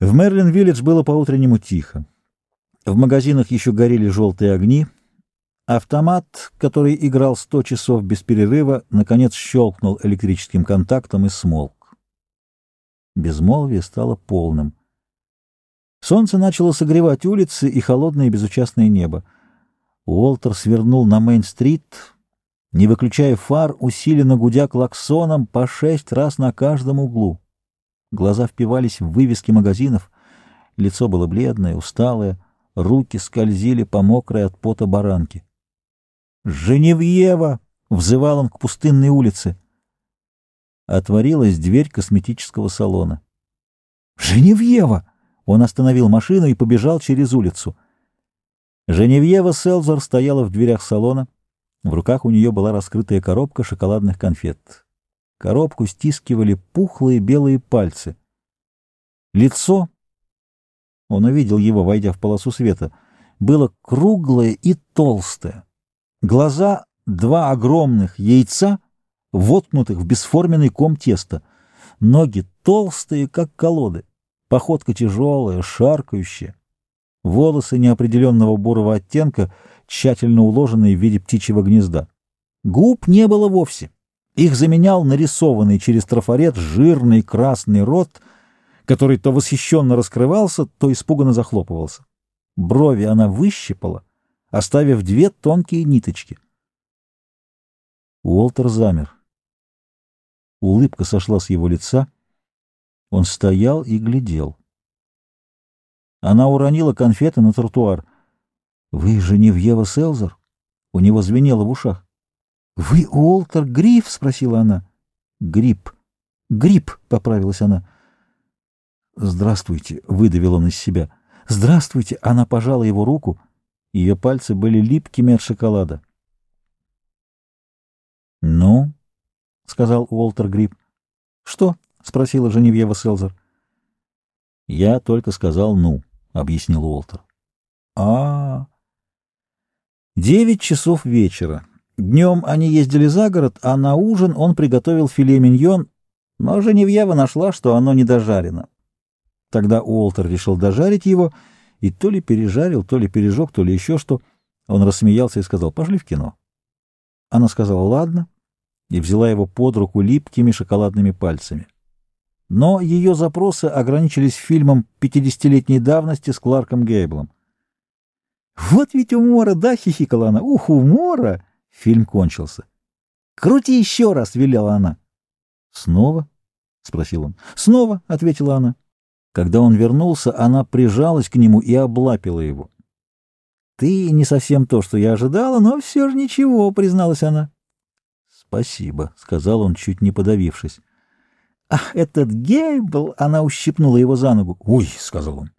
В Мерлин-Виллидж было по-утреннему тихо. В магазинах еще горели желтые огни. Автомат, который играл сто часов без перерыва, наконец щелкнул электрическим контактом и смолк. Безмолвие стало полным. Солнце начало согревать улицы и холодное безучастное небо. Уолтер свернул на Мейн-стрит, не выключая фар, усиленно гудя клаксоном по шесть раз на каждом углу. Глаза впивались в вывески магазинов, лицо было бледное, усталое, руки скользили по мокрой от пота баранке. «Женевьева!» — взывал он к пустынной улице. Отворилась дверь косметического салона. «Женевьева!» Он остановил машину и побежал через улицу. Женевьева Селзор стояла в дверях салона. В руках у нее была раскрытая коробка шоколадных конфет. Коробку стискивали пухлые белые пальцы. Лицо, он увидел его, войдя в полосу света, было круглое и толстое. Глаза — два огромных яйца, воткнутых в бесформенный ком теста. Ноги толстые, как колоды. Походка тяжелая, шаркающая. Волосы неопределенного бурого оттенка, тщательно уложенные в виде птичьего гнезда. Губ не было вовсе. Их заменял нарисованный через трафарет жирный красный рот, который то восхищенно раскрывался, то испуганно захлопывался. Брови она выщипала, оставив две тонкие ниточки. Уолтер замер. Улыбка сошла с его лица. Он стоял и глядел. Она уронила конфеты на тротуар. — Вы же не в Ева Селзер? У него звенело в ушах. «Вы Уолтер Гриф?» — спросила она. «Грипп». «Грипп», — поправилась она. «Здравствуйте», — выдавил он из себя. «Здравствуйте!» — она пожала его руку. Ее пальцы были липкими от шоколада. «Ну?» — сказал Уолтер Грипп. «Что?» — спросила Женевьева Селзер. «Я только сказал «ну», — объяснил Уолтер. а, -а, -а. Девять часов вечера. Днем они ездили за город, а на ужин он приготовил филе миньон, но Женевьева нашла, что оно недожарено. Тогда Уолтер решил дожарить его, и то ли пережарил, то ли пережег, то ли еще что. Он рассмеялся и сказал, пошли в кино. Она сказала, ладно, и взяла его под руку липкими шоколадными пальцами. Но ее запросы ограничились фильмом пятидесятилетней давности с Кларком Гейблом. «Вот ведь умора, да?» — хихикала она. «Ух, умора!» Фильм кончился. «Крути еще раз!» — велела она. «Снова?» — спросил он. «Снова!» — ответила она. Когда он вернулся, она прижалась к нему и облапила его. «Ты не совсем то, что я ожидала, но все же ничего», — призналась она. «Спасибо», — сказал он, чуть не подавившись. «Ах, этот Гейбл!» — она ущипнула его за ногу. «Ой!» — сказал он.